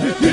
Yeah.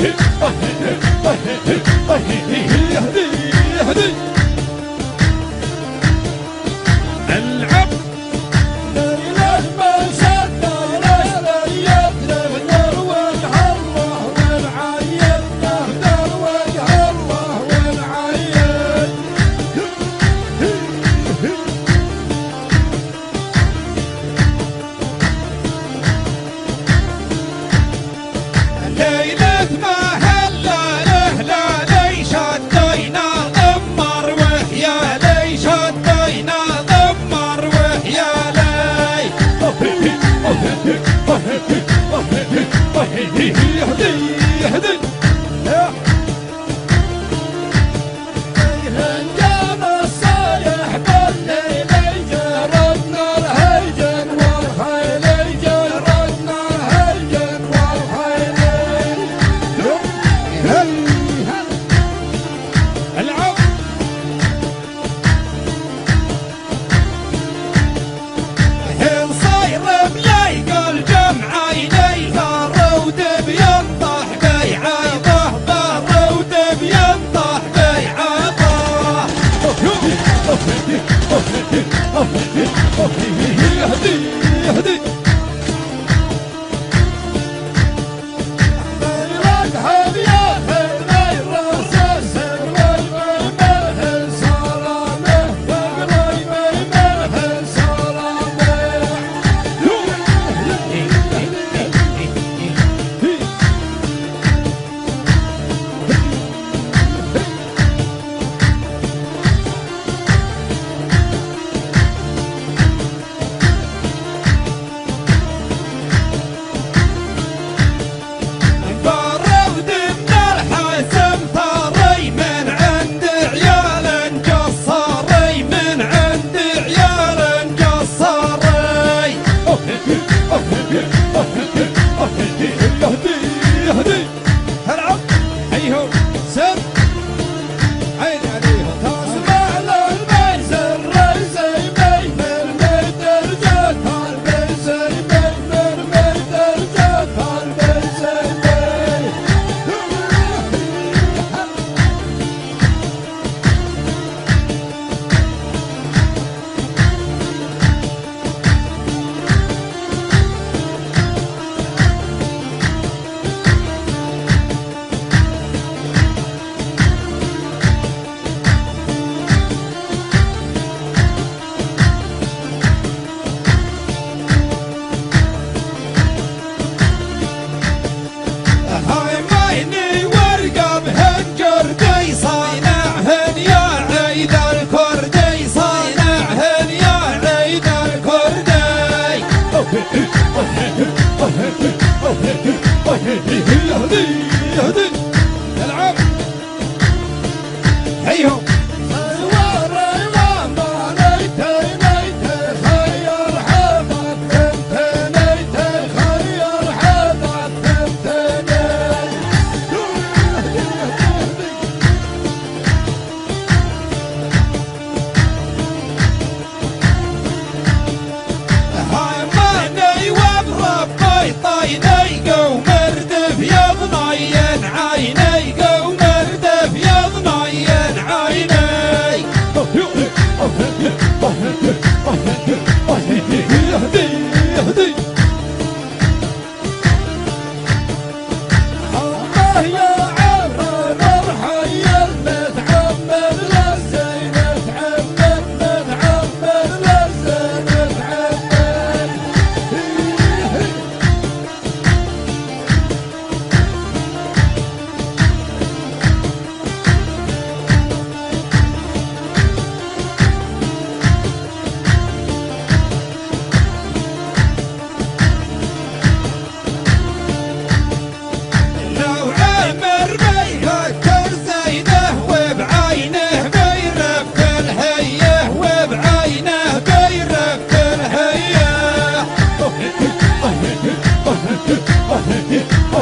It's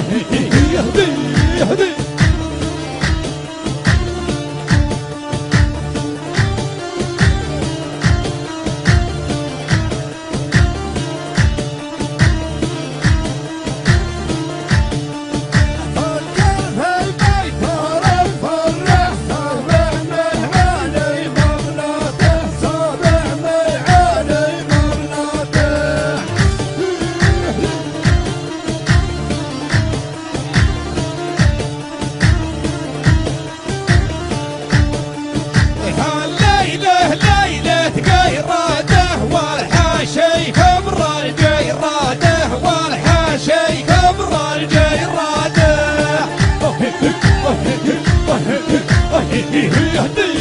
斗。ريحتي